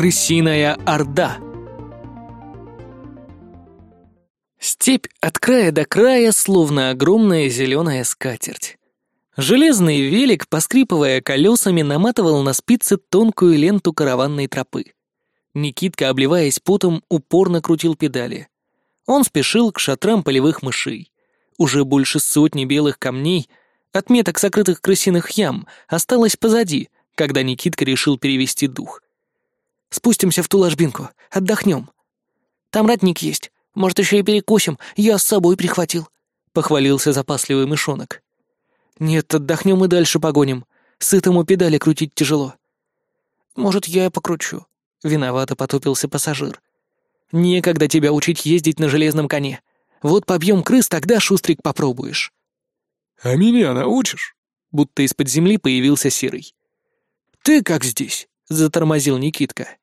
Крысиная Орда. Степь от края до края, словно огромная зеленая скатерть. Железный велик, поскрипывая колесами, наматывал на спицы тонкую ленту караванной тропы. Никитка, обливаясь потом, упорно крутил педали. Он спешил к шатрам полевых мышей. Уже больше сотни белых камней, отметок сокрытых крысиных ям, осталось позади, когда Никитка решил перевести дух. «Спустимся в ту ложбинку, отдохнем. Там ратник есть, может, еще и перекусим, я с собой прихватил», — похвалился запасливый мышонок. «Нет, отдохнем и дальше погоним. Сытому педали крутить тяжело». «Может, я и покручу», — виновато потупился пассажир. «Некогда тебя учить ездить на железном коне. Вот побьем крыс, тогда, Шустрик, попробуешь». «А меня научишь?» Будто из-под земли появился Серый. «Ты как здесь?» — затормозил Никитка.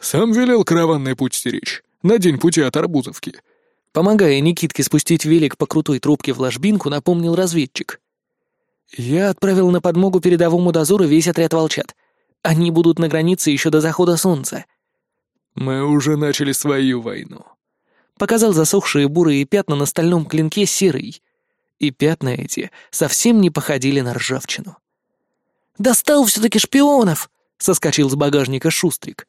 «Сам велел караванный путь стеречь, на день пути от Арбузовки». Помогая Никитке спустить велик по крутой трубке в ложбинку, напомнил разведчик. «Я отправил на подмогу передовому дозору весь отряд волчат. Они будут на границе еще до захода солнца». «Мы уже начали свою войну», — показал засохшие бурые пятна на стальном клинке серый. И пятна эти совсем не походили на ржавчину. «Достал все-таки шпионов!» — соскочил с багажника Шустрик.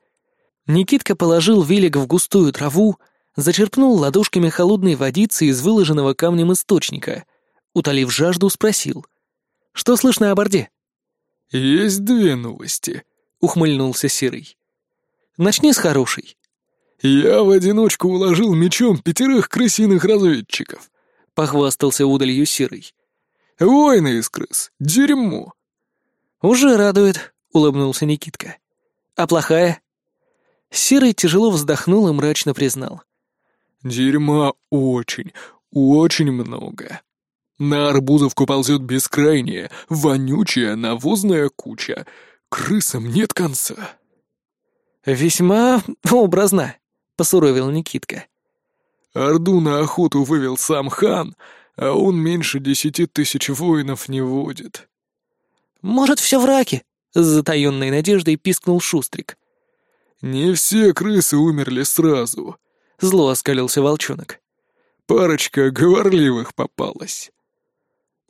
Никитка положил велик в густую траву, зачерпнул ладошками холодной водицы из выложенного камнем источника. Утолив жажду, спросил — что слышно о борде?» «Есть две новости», — ухмыльнулся Серый. «Начни с хорошей». «Я в одиночку уложил мечом пятерых крысиных разведчиков», — похвастался удалью Серый. «Войны из крыс, дерьмо». «Уже радует», — улыбнулся Никитка. «А плохая?» Серый тяжело вздохнул и мрачно признал. «Дерьма очень, очень много». На Арбузовку ползет бескрайняя, вонючая навозная куча. Крысам нет конца. «Весьма образно», — посуровил Никитка. Орду на охоту вывел сам хан, а он меньше десяти тысяч воинов не водит. «Может, все враки?» — с затаенной надеждой пискнул Шустрик. «Не все крысы умерли сразу», — зло оскалился волчонок. «Парочка говорливых попалась».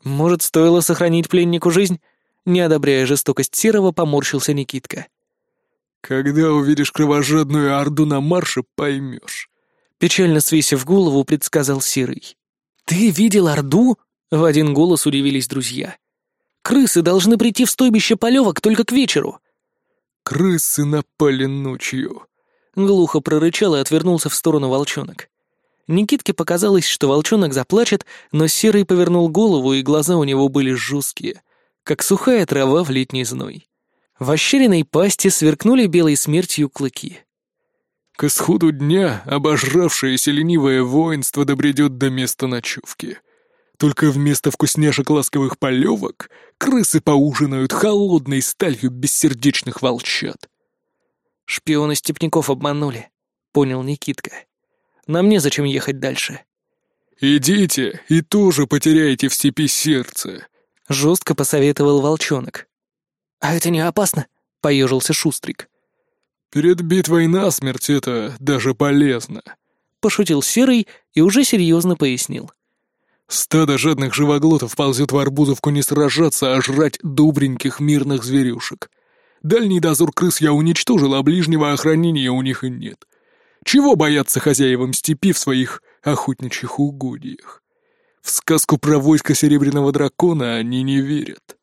Может, стоило сохранить пленнику жизнь? Не одобряя жестокость Серого, поморщился Никитка. «Когда увидишь кровожадную орду на марше, поймешь», — печально свесив голову, предсказал Серый. «Ты видел орду?» — в один голос удивились друзья. «Крысы должны прийти в стойбище полевок только к вечеру». «Крысы напали ночью», — глухо прорычал и отвернулся в сторону волчонок. Никитке показалось, что волчонок заплачет, но Серый повернул голову, и глаза у него были жесткие, как сухая трава в летний зной. В ощеренной пасти сверкнули белой смертью клыки. «К исходу дня обожравшееся ленивое воинство добредет до места ночевки. Только вместо вкусняшек ласковых полевок крысы поужинают холодной сталью бессердечных волчат». «Шпионы степняков обманули», — понял Никитка. Нам незачем ехать дальше». «Идите и тоже потеряете в степи сердце», — жестко посоветовал волчонок. «А это не опасно?» — поежился Шустрик. «Перед битвой насмерть это даже полезно», — пошутил Серый и уже серьезно пояснил. «Стадо жадных живоглотов ползет в Арбузовку не сражаться, а жрать добреньких мирных зверюшек. Дальний дозор крыс я уничтожил, а ближнего охранения у них и нет. Чего бояться хозяевам степи в своих охотничьих угодьях? В сказку про войско Серебряного Дракона они не верят.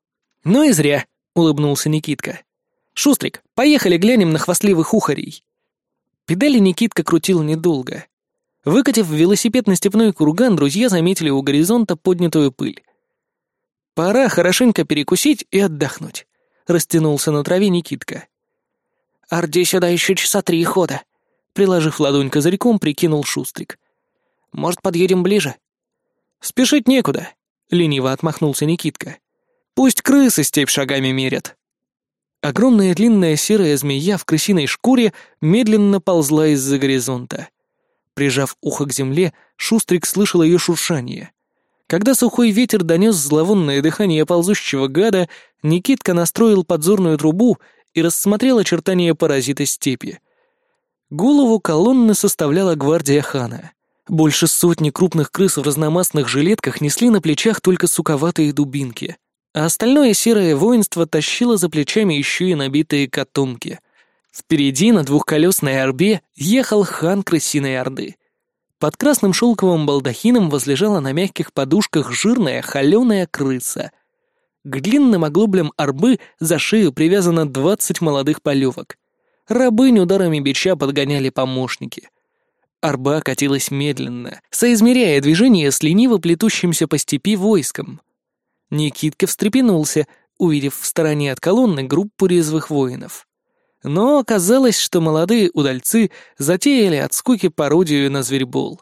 «Ну и зря», — улыбнулся Никитка. «Шустрик, поехали глянем на хвастливых ухарей». Педали Никитка крутил недолго. Выкатив велосипед на степной курган, друзья заметили у горизонта поднятую пыль. «Пора хорошенько перекусить и отдохнуть», — растянулся на траве Никитка. «Орде сюда еще часа три хода», Приложив ладонь козырьком, прикинул Шустрик. «Может, подъедем ближе?» «Спешить некуда», — лениво отмахнулся Никитка. «Пусть крысы степь шагами мерят». Огромная длинная серая змея в крысиной шкуре медленно ползла из-за горизонта. Прижав ухо к земле, Шустрик слышал ее шуршание. Когда сухой ветер донес зловонное дыхание ползущего гада, Никитка настроил подзорную трубу и рассмотрел очертания паразита степи. Голову колонны составляла гвардия хана. Больше сотни крупных крыс в разномастных жилетках несли на плечах только суковатые дубинки, а остальное серое воинство тащило за плечами еще и набитые котомки. Впереди на двухколесной орбе ехал хан крысиной орды. Под красным шелковым балдахином возлежала на мягких подушках жирная холеная крыса. К длинным оглоблям орбы за шею привязано двадцать молодых полевок. Рабынь ударами бича подгоняли помощники. Арба катилась медленно, соизмеряя движение с лениво плетущимся по степи войском. Никитка встрепенулся, увидев в стороне от колонны группу резвых воинов. Но оказалось, что молодые удальцы затеяли от скуки пародию на зверьбол.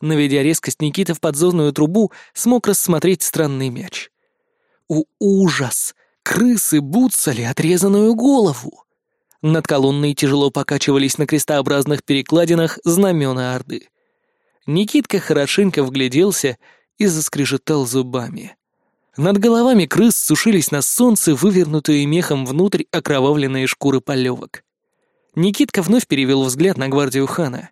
Наведя резкость Никита в подзорную трубу, смог рассмотреть странный мяч. У ужас! Крысы буцали отрезанную голову! Над колонной тяжело покачивались на крестообразных перекладинах знамена Орды. Никитка хорошенько вгляделся и заскрежетал зубами. Над головами крыс сушились на солнце вывернутые мехом внутрь окровавленные шкуры полевок. Никитка вновь перевел взгляд на гвардию хана.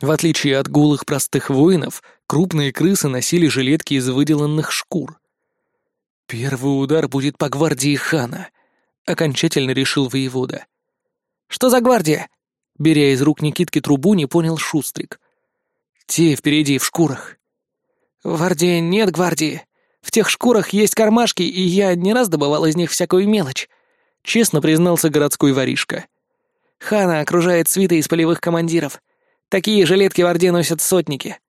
В отличие от гулых простых воинов, крупные крысы носили жилетки из выделанных шкур. «Первый удар будет по гвардии хана», — окончательно решил воевода. «Что за гвардия?» Беря из рук Никитки трубу, не понял Шустрик. «Те впереди, в шкурах». «В Орде нет гвардии», в тех шкурах есть кармашки, и я не раз добывал из них всякую мелочь», — честно признался городской воришка. «Хана окружает свита из полевых командиров. Такие жилетки в Орде носят сотники».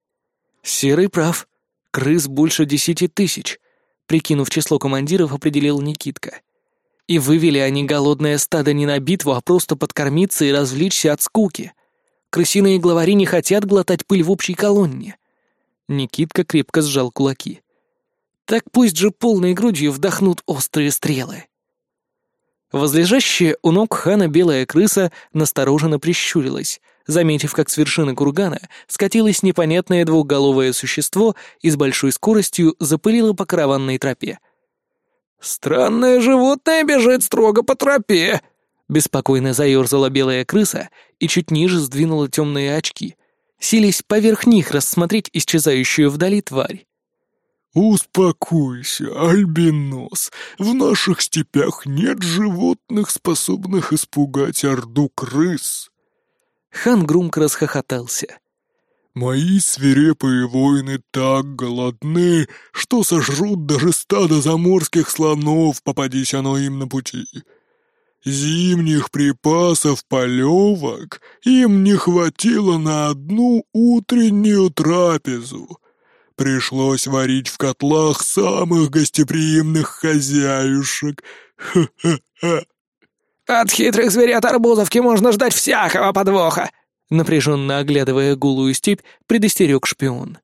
«Серый прав. Крыс больше десяти тысяч», — прикинув число командиров, определил Никитка. «И вывели они голодное стадо не на битву, а просто подкормиться и развлечься от скуки. Крысиные главари не хотят глотать пыль в общей колонне». Никитка крепко сжал кулаки. Так пусть же полной грудью вдохнут острые стрелы. Возлежащая у ног хана белая крыса настороженно прищурилась, заметив, как с вершины кургана скатилось непонятное двухголовое существо и с большой скоростью запылило по караванной тропе. «Странное животное бежит строго по тропе!» Беспокойно заерзала белая крыса и чуть ниже сдвинула темные очки, сились поверх них рассмотреть исчезающую вдали тварь. «Успокойся, Альбинос. В наших степях нет животных, способных испугать орду крыс». Хан громко расхохотался. «Мои свирепые воины так голодны, что сожрут даже стадо заморских слонов, попадись оно им на пути. Зимних припасов полевок им не хватило на одну утреннюю трапезу». Пришлось варить в котлах самых гостеприимных хозяюшек. Ха-ха-ха. От хитрых зверят арбузовки можно ждать всякого подвоха, напряженно оглядывая голую степь, предостерег шпион.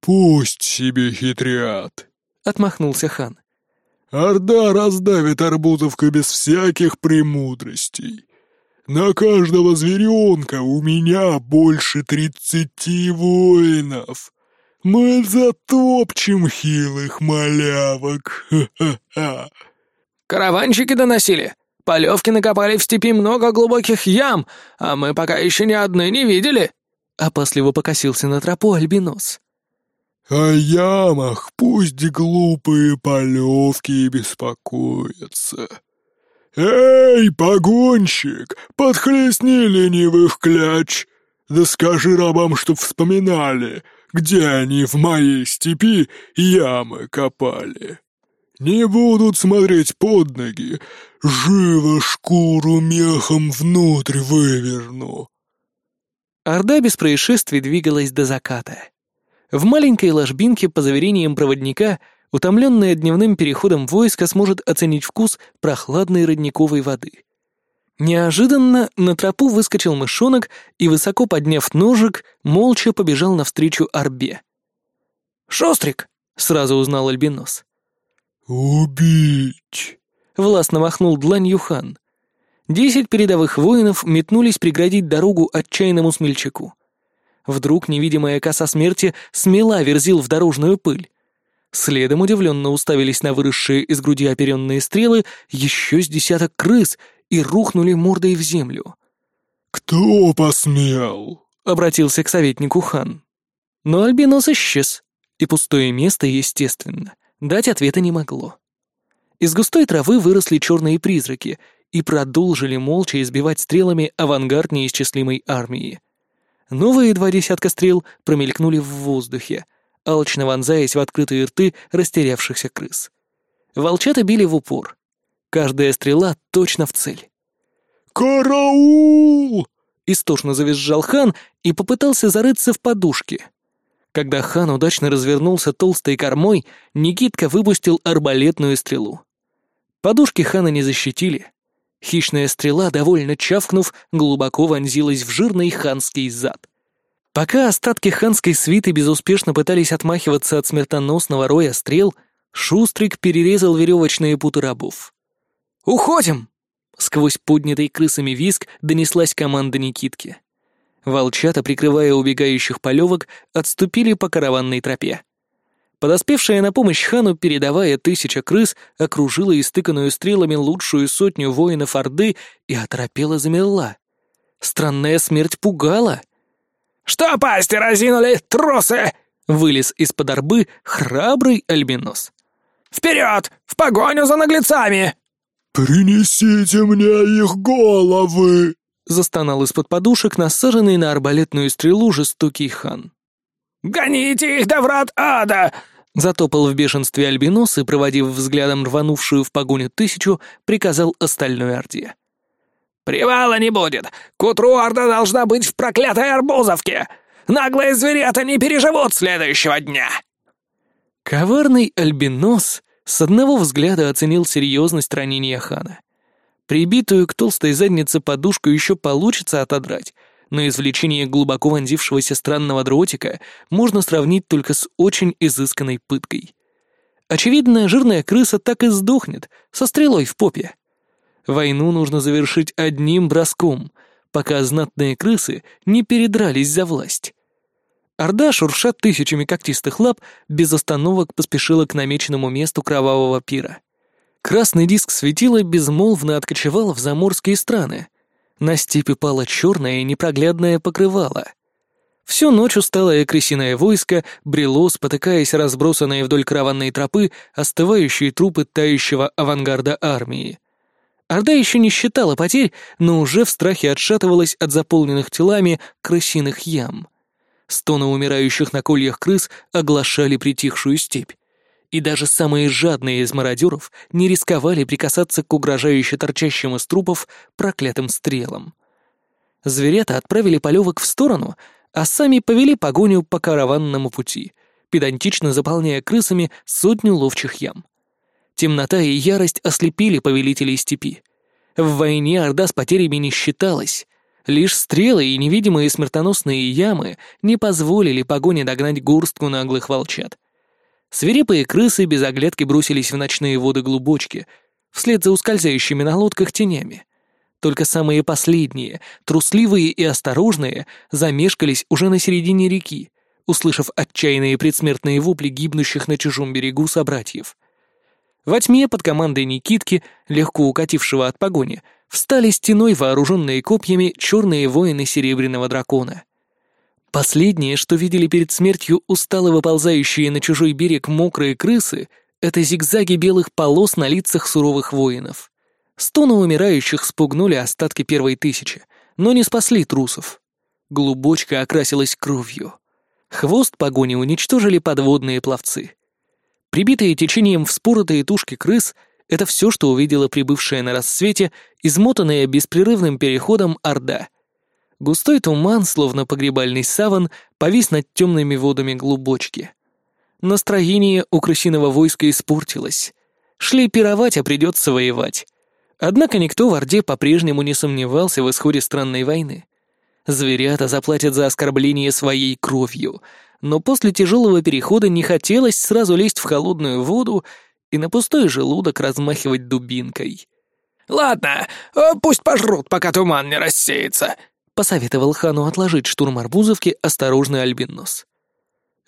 «Пусть себе хитрят», — отмахнулся хан. «Орда раздавит арбузовка без всяких премудростей. На каждого зверенка у меня больше тридцати воинов. Мы затопчем хилых малявок, ха-ха-ха!» «Караванщики доносили. Полевки накопали в степи много глубоких ям, а мы пока еще ни одной не видели!» Опасливо покосился на тропу Альбинос. «О ямах пусть глупые полевки беспокоятся. Эй, погонщик, подхлестни ленивых кляч, да скажи рабам, чтоб вспоминали, где они в моей степи ямы копали. Не будут смотреть под ноги, живо шкуру мехом внутрь выверну. Орда без происшествий двигалась до заката. В маленькой ложбинке, по заверениям проводника, утомленная дневным переходом войска сможет оценить вкус прохладной родниковой воды. Неожиданно на тропу выскочил мышонок и, высоко подняв ножик, молча побежал навстречу Арбе. «Шострик!» — сразу узнал Альбинос. «Убить!» — властно махнул дланью хан. Десять передовых воинов метнулись преградить дорогу отчаянному смельчаку. Вдруг невидимая коса смерти смела верзил в дорожную пыль. Следом удивленно уставились на выросшие из груди оперенные стрелы еще с десяток крыс и рухнули мордой в землю. «Кто посмел?» — обратился к советнику хан. Но альбинос исчез, и пустое место, естественно, дать ответа не могло. Из густой травы выросли черные призраки и продолжили молча избивать стрелами авангард неисчислимой армии. Новые два десятка стрел промелькнули в воздухе, алчно вонзаясь в открытые рты растерявшихся крыс. Волчата били в упор. Каждая стрела точно в цель. «Караул!» — истошно завизжал хан и попытался зарыться в подушке. Когда хан удачно развернулся толстой кормой, Никитка выпустил арбалетную стрелу. Подушки хана не защитили. Хищная стрела, довольно чавкнув, глубоко вонзилась в жирный ханский зад. Пока остатки ханской свиты безуспешно пытались отмахиваться от смертоносного роя стрел, Шустрик перерезал веревочные путы рабов. «Уходим!» Сквозь поднятый крысами виск донеслась команда Никитки. Волчата, прикрывая убегающих полевок, отступили по караванной тропе. Подоспевшая на помощь хану, передавая тысяча крыс, окружила истыканную стрелами лучшую сотню воинов Орды и оторопела замерла. Странная смерть пугала. «Что пасти разинули, трусы?» — вылез из-под арбы храбрый альбинос. «Вперед! В погоню за наглецами!» «Принесите мне их головы!» — застонал из-под подушек насаженный на арбалетную стрелу жестокий хан. «Гоните их до врат ада!» Затопал в бешенстве альбинос и, проводив взглядом рванувшую в погоню тысячу, приказал остальной орде. «Привала не будет! К утру орда должна быть в проклятой арбузовке! Наглые зверята не переживут следующего дня!» Коварный альбинос с одного взгляда оценил серьезность ранения хана. Прибитую к толстой заднице подушку еще получится отодрать, но извлечение глубоко вонзившегося странного дротика можно сравнить только с очень изысканной пыткой. Очевидно, жирная крыса так и сдохнет, со стрелой в попе. Войну нужно завершить одним броском, пока знатные крысы не передрались за власть. Орда, шурша тысячами когтистых лап, без остановок поспешила к намеченному месту кровавого пира. Красный диск светила безмолвно откочевал в заморские страны. На степи пало черное и непроглядное покрывало. Всю ночь усталое крысиное войско брело, спотыкаясь разбросанные вдоль караванной тропы остывающие трупы тающего авангарда армии. Орда еще не считала потерь, но уже в страхе отшатывалась от заполненных телами крысиных ям. Стоны умирающих на кольях крыс оглашали притихшую степь. И даже самые жадные из мародеров не рисковали прикасаться к угрожающе торчащим из трупов проклятым стрелам. Зверята отправили полевок в сторону, а сами повели погоню по караванному пути, педантично заполняя крысами сотню ловчих ям. Темнота и ярость ослепили повелителей степи. В войне Орда с потерями не считалась, Лишь стрелы и невидимые смертоносные ямы не позволили погоне догнать горстку наглых волчат. Свирепые крысы без оглядки бросились в ночные воды глубочки, вслед за ускользающими на лодках тенями. Только самые последние, трусливые и осторожные, замешкались уже на середине реки, услышав отчаянные предсмертные вопли гибнущих на чужом берегу собратьев. Во тьме под командой Никитки, легко укатившего от погони, встали стеной вооруженные копьями черные воины Серебряного Дракона. Последнее, что видели перед смертью устало выползающие на чужой берег мокрые крысы, это зигзаги белых полос на лицах суровых воинов. Стоны умирающих спугнули остатки первой тысячи, но не спасли трусов. Глубочка окрасилась кровью. Хвост погони уничтожили подводные пловцы. Прибитые течением вспоротые тушки крыс — это все, что увидела прибывшая на рассвете, измотанная беспрерывным переходом Орда. Густой туман, словно погребальный саван, повис над темными водами глубочки. Настроение у крысиного войска испортилось. Шли пировать, а придется воевать. Однако никто в Орде по-прежнему не сомневался в исходе странной войны. Зверята заплатят за оскорбление своей кровью, но после тяжелого перехода не хотелось сразу лезть в холодную воду и на пустой желудок размахивать дубинкой. «Ладно, э, пусть пожрут, пока туман не рассеется», — посоветовал хану отложить штурм Арбузовки осторожный альбинос.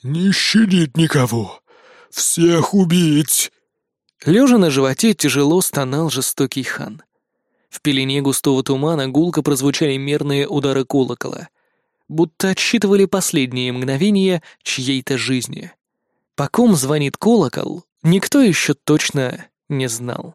«Не щадит никого. Всех убить!» Лежа на животе, тяжело стонал жестокий хан. В пелене густого тумана гулко прозвучали мерные удары колокола, будто отсчитывали последние мгновения чьей-то жизни. По ком звонит колокол, никто еще точно не знал.